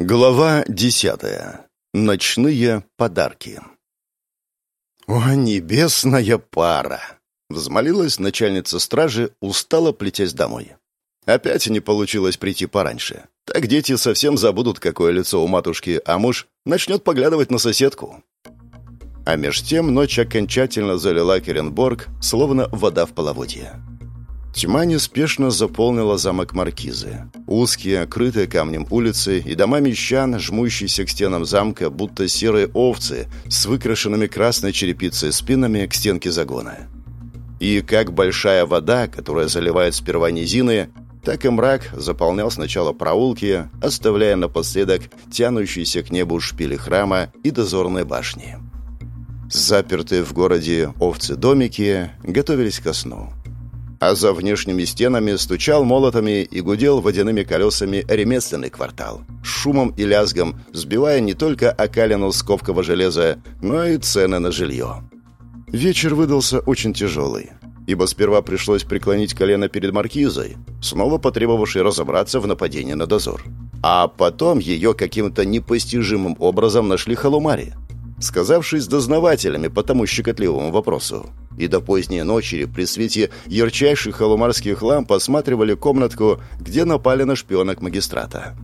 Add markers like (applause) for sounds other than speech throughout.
Глава десятая. Ночные подарки. «О, небесная пара!» — взмолилась начальница стражи, устало плетясь домой. Опять не получилось прийти пораньше. Так дети совсем забудут, какое лицо у матушки, а муж начнет поглядывать на соседку. А меж тем ночь окончательно залила Керенборг, словно вода в половодье. Тьма неспешно заполнила замок Маркизы. Узкие, крытые камнем улицы и дома мещан, жмущиеся к стенам замка, будто серые овцы с выкрашенными красной черепицей спинами к стенке загона. И как большая вода, которая заливает сперва низины, так и мрак заполнял сначала проулки, оставляя напоследок тянущиеся к небу шпили храма и дозорные башни. Запертые в городе овцы-домики готовились ко сну а за внешними стенами стучал молотами и гудел водяными колесами ремесленный квартал, шумом и лязгом сбивая не только окалину сковкого железа, но и цены на жилье. Вечер выдался очень тяжелый, ибо сперва пришлось преклонить колено перед маркизой, снова потребовавшей разобраться в нападении на дозор. А потом ее каким-то непостижимым образом нашли халумари, сказавшись дознавателями по тому щекотливому вопросу и до поздней ночи при свете ярчайших холомарских ламп осматривали комнатку, где напали на шпионок магистрата.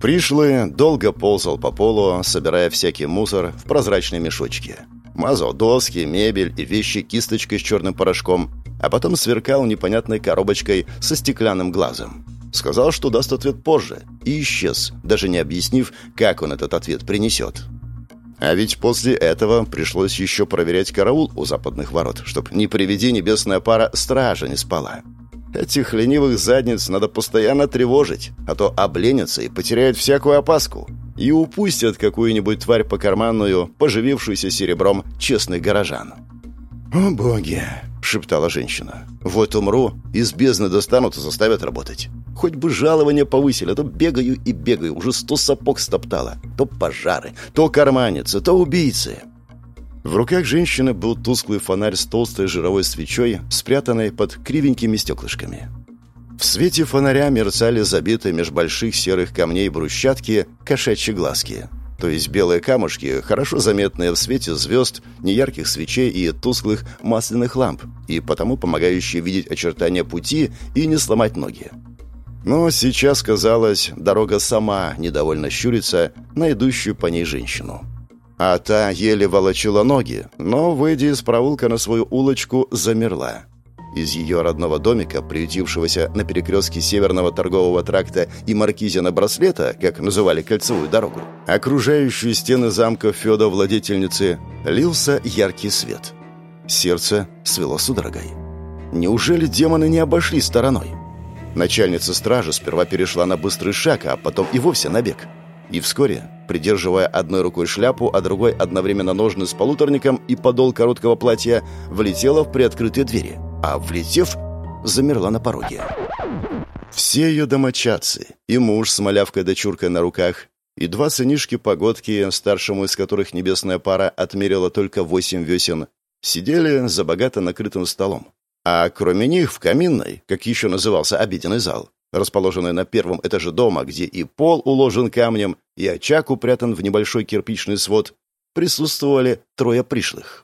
Пришлый долго ползал по полу, собирая всякий мусор в прозрачные мешочки. Мазал доски, мебель и вещи кисточкой с черным порошком, а потом сверкал непонятной коробочкой со стеклянным глазом. Сказал, что даст ответ позже, и исчез, даже не объяснив, как он этот ответ принесет. А ведь после этого пришлось еще проверять караул у западных ворот, чтоб не приведи небесная пара стража не спала. Этих ленивых задниц надо постоянно тревожить, а то обленятся и потеряют всякую опаску. И упустят какую-нибудь тварь по карманную, поживившуюся серебром честных горожан. «О, боги!» — шептала женщина. «Вот умру, из бездны достанут и заставят работать. Хоть бы жалование повысили, а то бегаю и бегаю, уже сто сапог стоптала. То пожары, то карманницы, то убийцы. В руках женщины был тусклый фонарь с толстой жировой свечой, спрятанной под кривенькими стеклышками. В свете фонаря мерцали забитые меж больших серых камней брусчатки кошачьи глазки. То есть белые камушки, хорошо заметные в свете звезд, неярких свечей и тусклых масляных ламп, и потому помогающие видеть очертания пути и не сломать ноги. Но сейчас, казалось, дорога сама недовольно щурится на идущую по ней женщину. А та еле волочила ноги, но, выйдя из проулка на свою улочку, замерла. Из ее родного домика, приютившегося на перекрестке Северного торгового тракта и Маркизина Браслета, как называли кольцевую дорогу, окружающую стены замка Феда владетельницы, лился яркий свет. Сердце свело судорогой. Неужели демоны не обошли стороной? Начальница стражи сперва перешла на быстрый шаг, а потом и вовсе на бег. И вскоре, придерживая одной рукой шляпу, а другой одновременно ножны с полуторником и подол короткого платья, влетела в приоткрытые двери, а, влетев, замерла на пороге. Все ее домочадцы, и муж с малявкой-дочуркой на руках, и два сынишки-погодки, старшему из которых небесная пара отмерила только восемь весен, сидели за богато накрытым столом, а кроме них в каминной, как еще назывался обеденный зал, расположенный на первом этаже дома, где и пол уложен камнем, и очаг упрятан в небольшой кирпичный свод, присутствовали трое пришлых.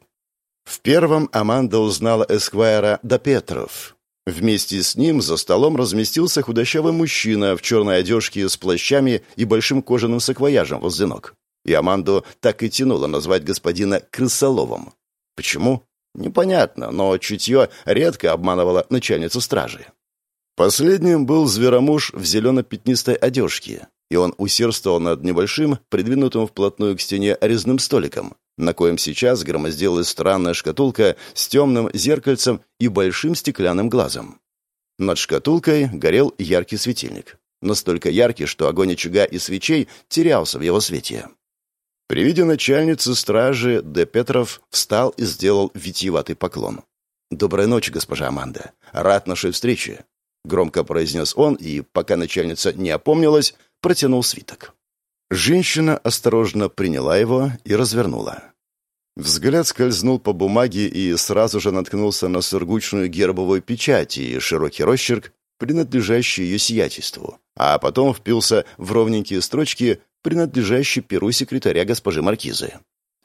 В первом Аманда узнала эсквайра до Петров. Вместе с ним за столом разместился худощавый мужчина в черной одежке с плащами и большим кожаным саквояжем возле ног. И Аманду так и тянуло назвать господина Крысоловым. Почему? Непонятно, но чутье редко обманывало начальницу стражи. Последним был зверомуж в зелено-пятнистой одежке, и он усердствовал над небольшим, придвинутым вплотную к стене резным столиком, на коем сейчас громоздилась странная шкатулка с темным зеркальцем и большим стеклянным глазом. Над шкатулкой горел яркий светильник. Настолько яркий, что огонь очага и свечей терялся в его свете. При виде начальницы стражи Д. Петров встал и сделал витиеватый поклон. «Доброй ночи, госпожа Аманда. Рад нашей встрече», — громко произнес он и, пока начальница не опомнилась, протянул свиток. Женщина осторожно приняла его и развернула. Взгляд скользнул по бумаге и сразу же наткнулся на сургучную гербовую печать и широкий росчерк, принадлежащий ее сиятельству, а потом впился в ровненькие строчки, принадлежащий перу секретаря госпожи Маркизы.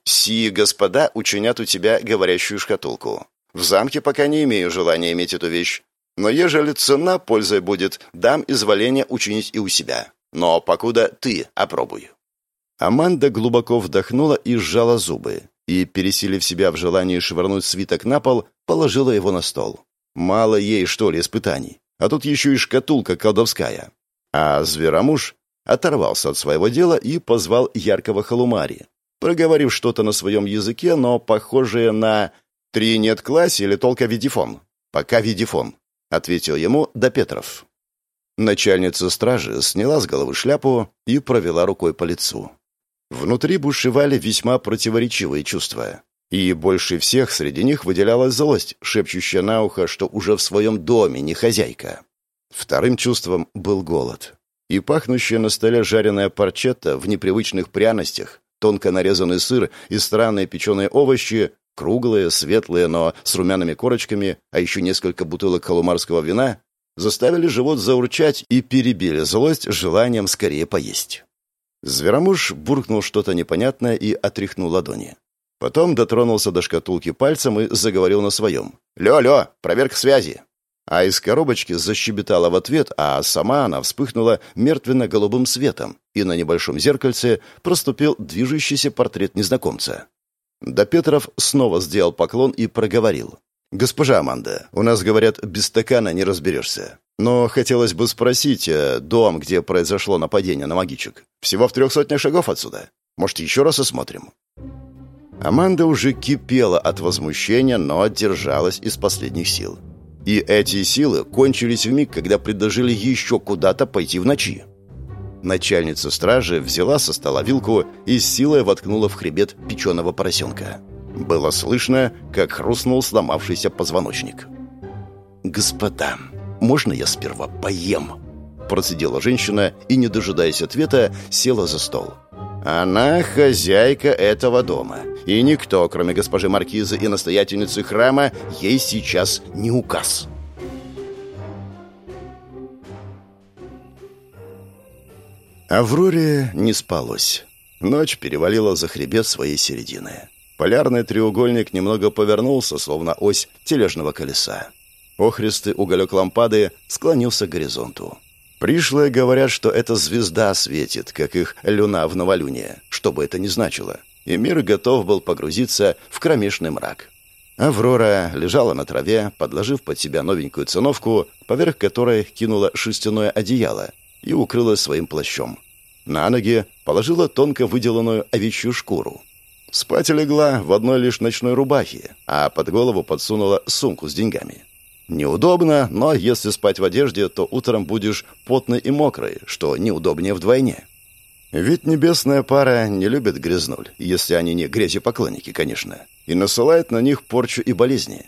«Си, господа, учинят у тебя говорящую шкатулку. В замке пока не имею желания иметь эту вещь, но ежели цена пользой будет, дам изволение учинить и у себя. Но покуда ты опробуй». Аманда глубоко вдохнула и сжала зубы, и, пересилив себя в желании швырнуть свиток на пол, положила его на стол. Мало ей, что ли, испытаний. А тут еще и шкатулка колдовская. А зверомуж оторвался от своего дела и позвал яркого халумари, проговорив что-то на своем языке, но похожее на «три нет классе» или только видифон. «Пока видифон», — ответил ему Допетров. Начальница стражи сняла с головы шляпу и провела рукой по лицу. Внутри бушевали весьма противоречивые чувства. И больше всех среди них выделялась злость, шепчущая на ухо, что уже в своем доме не хозяйка. Вторым чувством был голод. И пахнущая на столе жареная парчетта в непривычных пряностях, тонко нарезанный сыр и странные печеные овощи, круглые, светлые, но с румяными корочками, а еще несколько бутылок халумарского вина, заставили живот заурчать и перебили злость желанием скорее поесть. Зверомуж буркнул что-то непонятное и отряхнул ладони. Потом дотронулся до шкатулки пальцем и заговорил на своем. «Лё-лё, проверка связи!» А из коробочки защебетала в ответ, а сама она вспыхнула мертвенно-голубым светом, и на небольшом зеркальце проступил движущийся портрет незнакомца. Да Петров снова сделал поклон и проговорил. «Госпожа Аманда, у нас, говорят, без стакана не разберешься. Но хотелось бы спросить, э, дом, где произошло нападение на магичек, всего в трех сотнях шагов отсюда. Может, еще раз осмотрим?» Аманда уже кипела от возмущения, но держалась из последних сил. И эти силы кончились в миг, когда предложили еще куда-то пойти в ночи. Начальница стражи взяла со стола вилку и с силой воткнула в хребет печеного поросенка. Было слышно, как хрустнул сломавшийся позвоночник. «Господа, можно я сперва поем?» Процедила женщина и, не дожидаясь ответа, села за стол. Она хозяйка этого дома, и никто, кроме госпожи Маркизы и настоятельницы храма, ей сейчас не указ. Авроре не спалось. Ночь перевалила за хребет своей середины. Полярный треугольник немного повернулся, словно ось тележного колеса. Охристый уголек лампады склонился к горизонту. Пришлые говорят, что эта звезда светит, как их люна в новолуние, что бы это ни значило. И мир готов был погрузиться в кромешный мрак. Аврора лежала на траве, подложив под себя новенькую циновку, поверх которой кинула шерстяное одеяло и укрылась своим плащом. На ноги положила тонко выделанную овечью шкуру. Спать легла в одной лишь ночной рубахе, а под голову подсунула сумку с деньгами. Неудобно, но если спать в одежде, то утром будешь потный и мокрый, что неудобнее вдвойне. Ведь небесная пара не любит грязнуль, если они не грязепоклонники, конечно, и насылает на них порчу и болезни.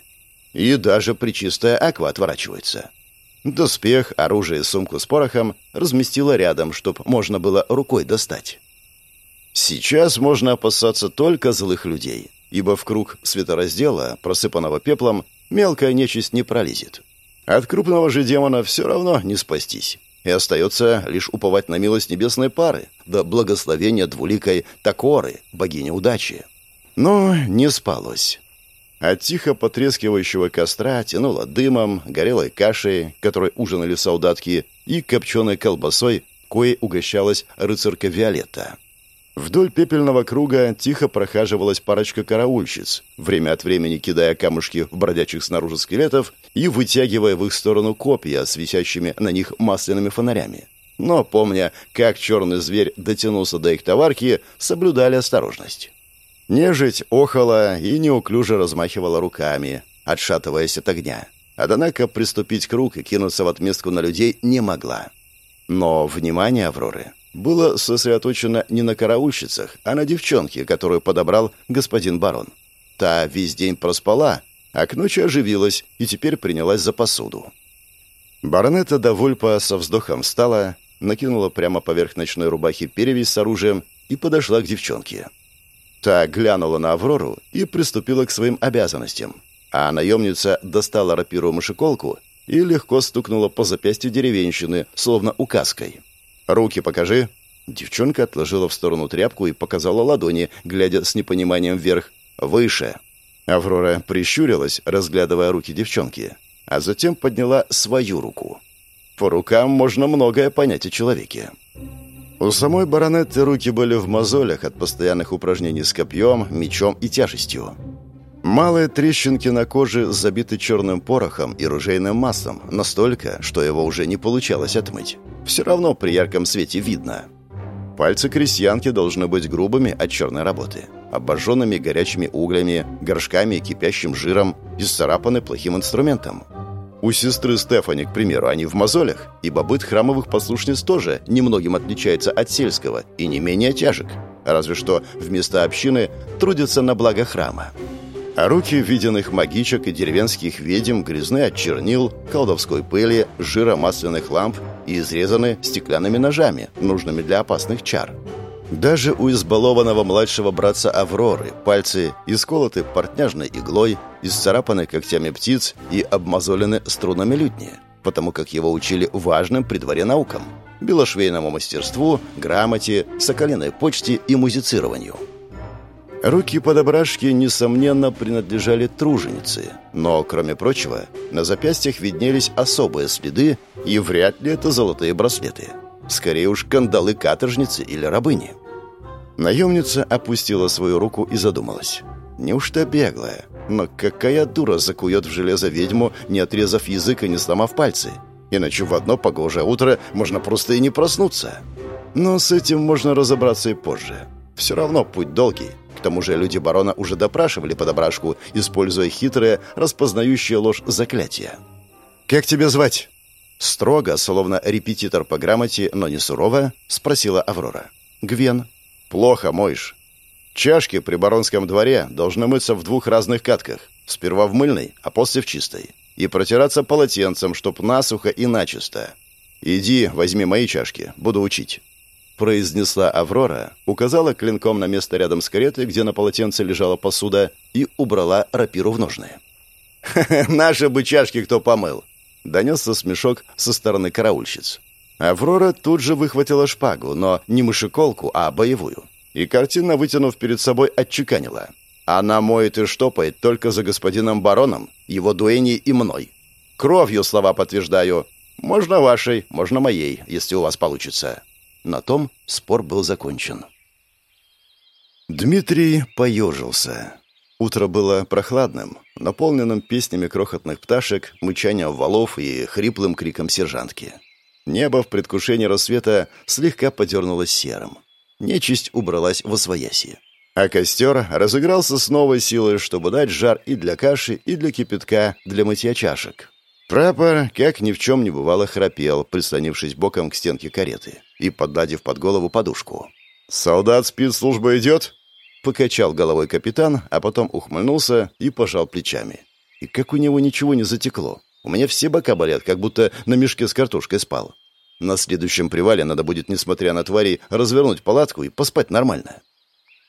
И даже причистая аква отворачивается. Доспех, оружие и сумку с порохом разместила рядом, чтоб можно было рукой достать. Сейчас можно опасаться только злых людей, ибо в круг светораздела, просыпанного пеплом, мелкая нечисть не пролезет. От крупного же демона все равно не спастись. И остается лишь уповать на милость небесной пары, да благословения двуликой Такоры, богини удачи. Но не спалось. От тихо потрескивающего костра тянуло дымом, горелой кашей, которой ужинали солдатки, и копченой колбасой, коей угощалась рыцарка Виолетта. Вдоль пепельного круга тихо прохаживалась парочка караульщиц, время от времени кидая камушки в бродячих снаружи скелетов и вытягивая в их сторону копья с висящими на них масляными фонарями. Но, помня, как черный зверь дотянулся до их товарки, соблюдали осторожность. Нежить охала и неуклюже размахивала руками, отшатываясь от огня. Однако приступить к рук и кинуться в отместку на людей не могла. Но внимание Авроры было сосредоточено не на караульщицах, а на девчонке, которую подобрал господин барон. Та весь день проспала, а к ночи оживилась и теперь принялась за посуду. Баронета Давульпа со вздохом встала, накинула прямо поверх ночной рубахи перевязь с оружием и подошла к девчонке. Та глянула на Аврору и приступила к своим обязанностям, а наемница достала рапиру мышеколку и легко стукнула по запястью деревенщины, словно указкой. «Руки покажи». Девчонка отложила в сторону тряпку и показала ладони, глядя с непониманием вверх. «Выше!» Аврора прищурилась, разглядывая руки девчонки, а затем подняла свою руку. По рукам можно многое понять о человеке. У самой баронетты руки были в мозолях от постоянных упражнений с копьем, мечом и тяжестью. Малые трещинки на коже забиты черным порохом и ружейным маслом, настолько, что его уже не получалось отмыть. Все равно при ярком свете видно. Пальцы крестьянки должны быть грубыми от черной работы, обожженными горячими углями, горшками и кипящим жиром, исцарапаны плохим инструментом. У сестры Стефани, к примеру, они в мозолях, ибо быт храмовых послушниц тоже немногим отличается от сельского и не менее тяжек, разве что вместо общины трудятся на благо храма. А руки виденных магичек и деревенских ведьм грязны от чернил, колдовской пыли, жира масляных ламп и изрезаны стеклянными ножами, нужными для опасных чар. Даже у избалованного младшего братца Авроры пальцы исколоты портняжной иглой, исцарапаны когтями птиц и обмазолены струнами лютни, потому как его учили важным при дворе наукам – белошвейному мастерству, грамоте, соколиной почте и музицированию. Руки подобрашки, несомненно, принадлежали труженице, но, кроме прочего, на запястьях виднелись особые следы, и вряд ли это золотые браслеты – Скорее уж кандалы каторжницы или рабыни. Наемница опустила свою руку и задумалась. Неужто беглая? Но какая дура закует в железо ведьму, не отрезав язык и не сломав пальцы? Иначе в одно погожее утро можно просто и не проснуться. Но с этим можно разобраться и позже. Все равно путь долгий. К тому же люди барона уже допрашивали подобрашку, используя хитрое, распознающее ложь заклятие. «Как тебя звать?» Строго, словно репетитор по грамоте, но не сурово, спросила Аврора. «Гвен». «Плохо моешь. Чашки при баронском дворе должны мыться в двух разных катках. Сперва в мыльной, а после в чистой. И протираться полотенцем, чтоб насухо и начисто. Иди, возьми мои чашки, буду учить». Произнесла Аврора, указала клинком на место рядом с каретой, где на полотенце лежала посуда, и убрала рапиру в ножны. (laughs) «Наши бы чашки кто помыл!» Донесся смешок со стороны караульщиц. Аврора тут же выхватила шпагу, но не мышеколку, а боевую. И картинно вытянув перед собой, отчеканила. «Она моет и штопает только за господином бароном, его дуэней и мной. Кровью слова подтверждаю. Можно вашей, можно моей, если у вас получится». На том спор был закончен. Дмитрий поежился. Утро было прохладным, наполненным песнями крохотных пташек, мычанием валов и хриплым криком сержантки. Небо в предвкушении рассвета слегка подернулось серым. Нечисть убралась во свояси. А костер разыгрался с новой силой, чтобы дать жар и для каши, и для кипятка, для мытья чашек. Прапор, как ни в чем не бывало, храпел, прислонившись боком к стенке кареты и поддадив под голову подушку. «Солдат спецслужба идет?» Покачал головой капитан, а потом ухмыльнулся и пожал плечами. И как у него ничего не затекло. У меня все бока болят, как будто на мешке с картошкой спал. На следующем привале надо будет, несмотря на твари, развернуть палатку и поспать нормально.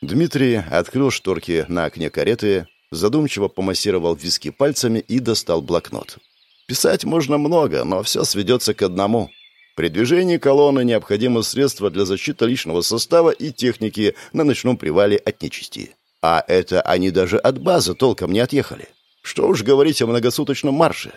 Дмитрий открыл шторки на окне кареты, задумчиво помассировал виски пальцами и достал блокнот. Писать можно много, но все сведется к одному. При движении колонны необходимы средства для защиты личного состава и техники на ночном привале от нечисти. А это они даже от базы толком не отъехали. Что уж говорить о многосуточном марше.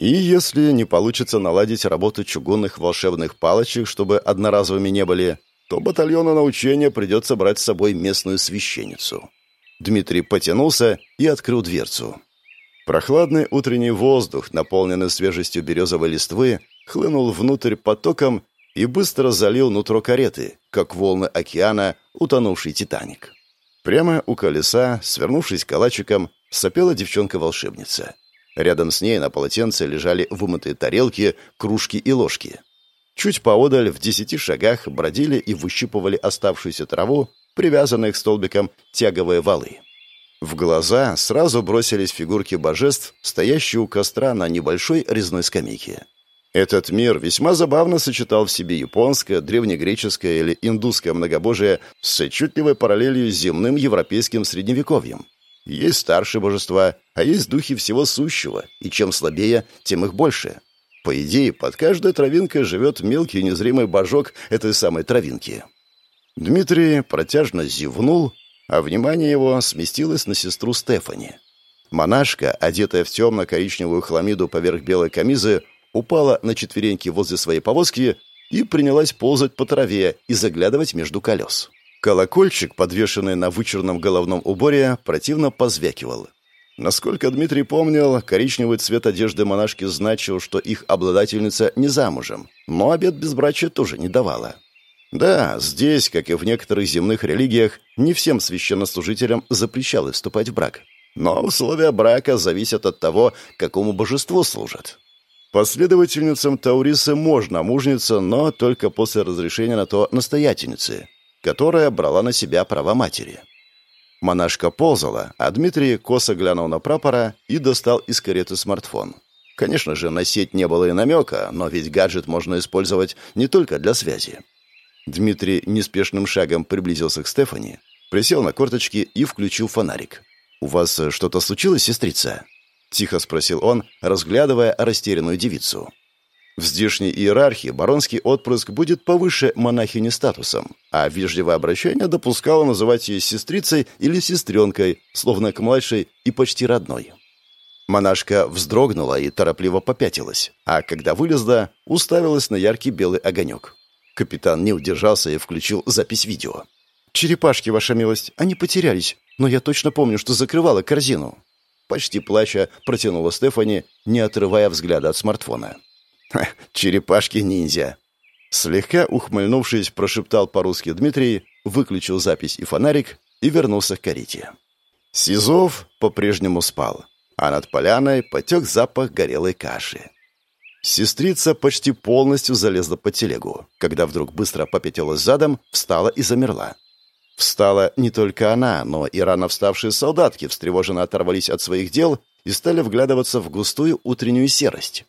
И если не получится наладить работу чугунных волшебных палочек, чтобы одноразовыми не были, то батальону на учение придется брать с собой местную священницу. Дмитрий потянулся и открыл дверцу. Прохладный утренний воздух, наполненный свежестью березовой листвы, хлынул внутрь потоком и быстро залил нутро кареты, как волны океана, утонувший «Титаник». Прямо у колеса, свернувшись калачиком, сопела девчонка-волшебница. Рядом с ней на полотенце лежали вымытые тарелки, кружки и ложки. Чуть поодаль, в десяти шагах, бродили и выщипывали оставшуюся траву, привязанные к столбикам тяговые валы. В глаза сразу бросились фигурки божеств, стоящие у костра на небольшой резной скамейке. Этот мир весьма забавно сочетал в себе японское, древнегреческое или индусское многобожие с отчетливой параллелью с земным европейским средневековьем. Есть старшие божества, а есть духи всего сущего, и чем слабее, тем их больше. По идее, под каждой травинкой живет мелкий незримый божок этой самой травинки. Дмитрий протяжно зевнул, а внимание его сместилось на сестру Стефани. Монашка, одетая в темно-коричневую хламиду поверх белой камизы, упала на четвереньки возле своей повозки и принялась ползать по траве и заглядывать между колес. Колокольчик, подвешенный на вычурном головном уборе, противно позвякивал. Насколько Дмитрий помнил, коричневый цвет одежды монашки значил, что их обладательница не замужем, но обет безбрачия тоже не давала. Да, здесь, как и в некоторых земных религиях, не всем священнослужителям запрещалось вступать в брак. Но условия брака зависят от того, какому божеству служат. Последовательницам Таурисы можно мужниться, но только после разрешения на то настоятельницы, которая брала на себя права матери. Монашка ползала, а Дмитрий косо глянул на прапора и достал из кареты смартфон. Конечно же, на сеть не было и намека, но ведь гаджет можно использовать не только для связи. Дмитрий неспешным шагом приблизился к Стефани, присел на корточки и включил фонарик. «У вас что-то случилось, сестрица?» — тихо спросил он, разглядывая растерянную девицу. В здешней иерархии баронский отпрыск будет повыше монахини статусом, а вежливое обращение допускало называть ее сестрицей или сестренкой, словно к младшей и почти родной. Монашка вздрогнула и торопливо попятилась, а когда вылезла, уставилась на яркий белый огонек. Капитан не удержался и включил запись видео. «Черепашки, ваша милость, они потерялись, но я точно помню, что закрывала корзину». Почти плача протянула Стефани, не отрывая взгляда от смартфона. «Черепашки-ниндзя!» Слегка ухмыльнувшись, прошептал по-русски Дмитрий, выключил запись и фонарик и вернулся к карете. Сизов по-прежнему спал, а над поляной потек запах горелой каши. Сестрица почти полностью залезла под телегу, когда вдруг быстро попятилась задом, встала и замерла. Встала не только она, но и рано вставшие солдатки встревоженно оторвались от своих дел и стали вглядываться в густую утреннюю серость.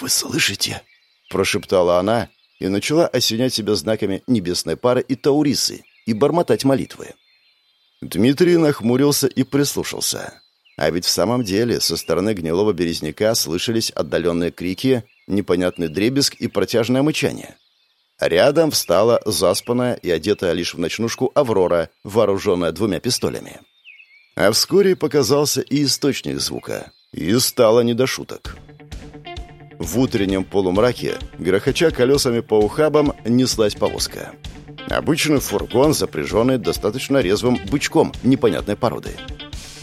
«Вы слышите?» — прошептала она и начала осенять себя знаками небесной пары и таурисы и бормотать молитвы. Дмитрий нахмурился и прислушался. А ведь в самом деле со стороны гнилого березняка слышались отдаленные крики, непонятный дребезг и протяжное мычание. Рядом встала заспанная и одетая лишь в ночнушку Аврора, вооруженная двумя пистолями. А вскоре показался и источник звука, и стало не до шуток. В утреннем полумраке, грохоча колесами по ухабам, неслась повозка. Обычный фургон, запряженный достаточно резвым бычком непонятной породы.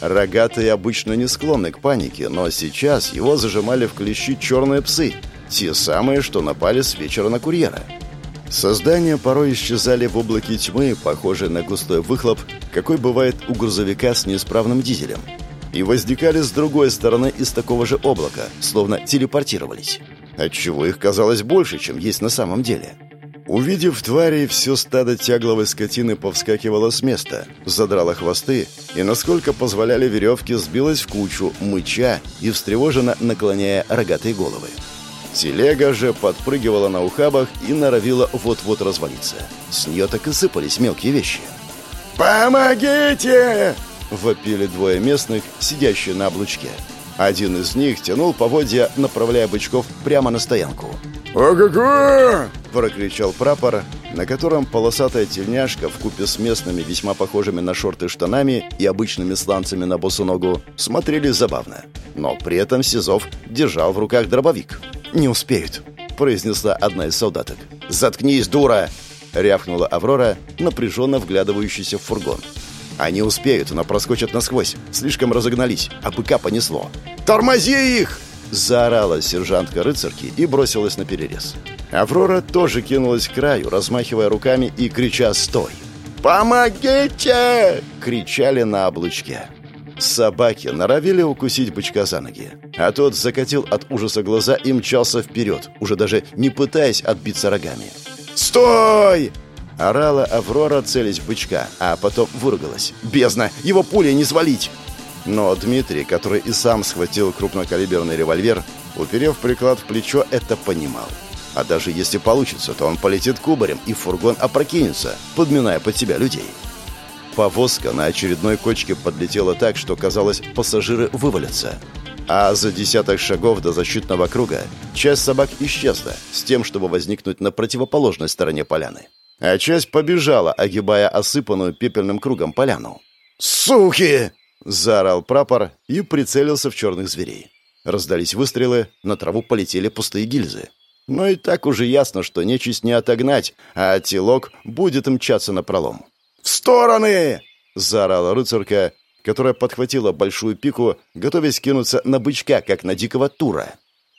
Рогатые обычно не склонны к панике, но сейчас его зажимали в клещи черные псы, те самые, что напали с вечера на курьера. Создания порой исчезали в облаке тьмы, похожей на густой выхлоп, какой бывает у грузовика с неисправным дизелем. И возникали с другой стороны из такого же облака, словно телепортировались. Отчего их казалось больше, чем есть на самом деле. Увидев твари, все стадо тягловой скотины повскакивало с места, задрало хвосты и, насколько позволяли веревки, сбилось в кучу, мыча и встревоженно наклоняя рогатые головы. Телега же подпрыгивала на ухабах и норовила вот-вот развалиться. С нее так и сыпались мелкие вещи. «Помогите!» — вопили двое местных, сидящие на облучке. Один из них тянул поводья, направляя бычков прямо на стоянку. «Ого-го!» – прокричал прапор, на котором полосатая тельняшка в купе с местными, весьма похожими на шорты штанами и обычными сланцами на босу ногу, смотрели забавно. Но при этом Сизов держал в руках дробовик. «Не успеют», – произнесла одна из солдаток. «Заткнись, дура!» – рявкнула Аврора, напряженно вглядывающаяся в фургон. «Они успеют, но проскочат насквозь. Слишком разогнались, а быка понесло». «Тормози их!» Заорала сержантка рыцарки и бросилась на перерез. Аврора тоже кинулась к краю, размахивая руками и крича «Стой!». «Помогите!» — кричали на облучке. Собаки норовили укусить бычка за ноги, а тот закатил от ужаса глаза и мчался вперед, уже даже не пытаясь отбиться рогами. «Стой!» — орала Аврора, целясь в бычка, а потом выругалась. «Бездна! Его пулей не свалить!» Но Дмитрий, который и сам схватил крупнокалиберный револьвер, уперев приклад в плечо, это понимал. А даже если получится, то он полетит кубарем, и фургон опрокинется, подминая под себя людей. Повозка на очередной кочке подлетела так, что, казалось, пассажиры вывалятся. А за десяток шагов до защитного круга часть собак исчезла с тем, чтобы возникнуть на противоположной стороне поляны. А часть побежала, огибая осыпанную пепельным кругом поляну. «Суки!» — заорал прапор и прицелился в черных зверей. Раздались выстрелы, на траву полетели пустые гильзы. Но и так уже ясно, что нечисть не отогнать, а телок будет мчаться на пролом. «В стороны!» — заорала рыцарка, которая подхватила большую пику, готовясь кинуться на бычка, как на дикого тура.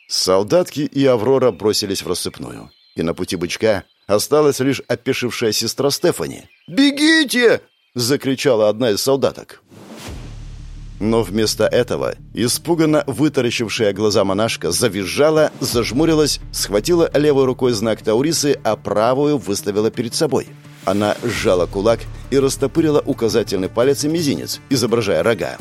Солдатки и Аврора бросились в рассыпную. И на пути бычка осталась лишь опешившая сестра Стефани. «Бегите!» — закричала одна из солдаток. Но вместо этого испуганно вытаращившая глаза монашка завизжала, зажмурилась, схватила левой рукой знак Таурисы, а правую выставила перед собой. Она сжала кулак и растопырила указательный палец и мизинец, изображая рога.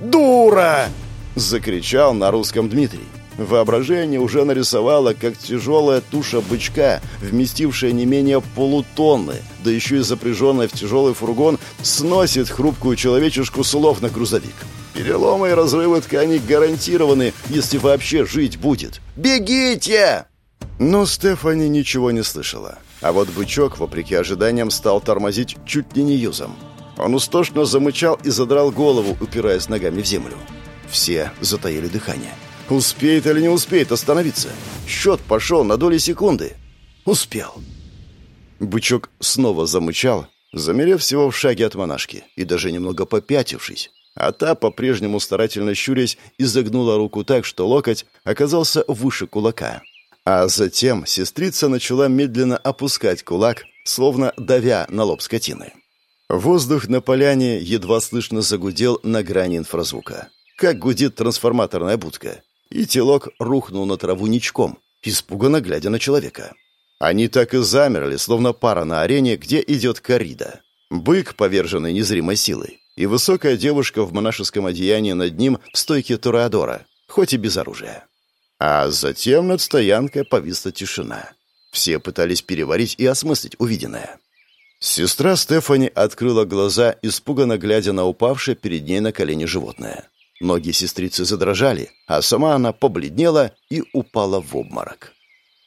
«Дура!» — закричал на русском Дмитрий. Воображение уже нарисовало, как тяжелая туша бычка, вместившая не менее полутонны, да еще и запряженная в тяжелый фургон, сносит хрупкую человечешку с улов на грузовик. Переломы и разрывы тканей гарантированы, если вообще жить будет. «Бегите!» Но Стефани ничего не слышала. А вот бычок, вопреки ожиданиям, стал тормозить чуть ли не юзом. Он устошно замычал и задрал голову, упираясь ногами в землю. Все затаили дыхание. Успеет или не успеет остановиться? Счет пошел на доли секунды. Успел. Бычок снова замычал, замерев всего в шаге от монашки и даже немного попятившись. А та, по-прежнему старательно щурясь, изогнула руку так, что локоть оказался выше кулака. А затем сестрица начала медленно опускать кулак, словно давя на лоб скотины. Воздух на поляне едва слышно загудел на грани инфразвука. Как гудит трансформаторная будка и телок рухнул на траву ничком, испуганно глядя на человека. Они так и замерли, словно пара на арене, где идет коррида. Бык, поверженный незримой силой, и высокая девушка в монашеском одеянии над ним в стойке Тореадора, хоть и без оружия. А затем над стоянкой повисла тишина. Все пытались переварить и осмыслить увиденное. Сестра Стефани открыла глаза, испуганно глядя на упавшее перед ней на колени животное. Ноги сестрицы задрожали, а сама она побледнела и упала в обморок.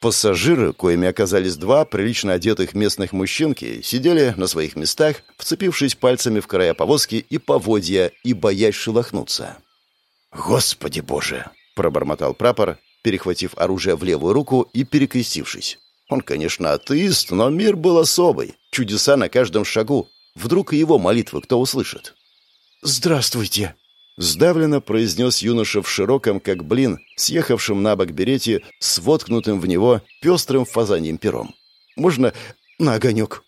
Пассажиры, коими оказались два прилично одетых местных мужчинки, сидели на своих местах, вцепившись пальцами в края повозки и поводья, и боясь шелохнуться. «Господи боже!» — пробормотал прапор, перехватив оружие в левую руку и перекрестившись. Он, конечно, атеист, но мир был особый. Чудеса на каждом шагу. Вдруг и его молитвы кто услышит. «Здравствуйте!» Сдавленно произнес юноша в широком, как блин, съехавшем на бок берете с воткнутым в него пестрым фазаньем пером. «Можно на огонек?»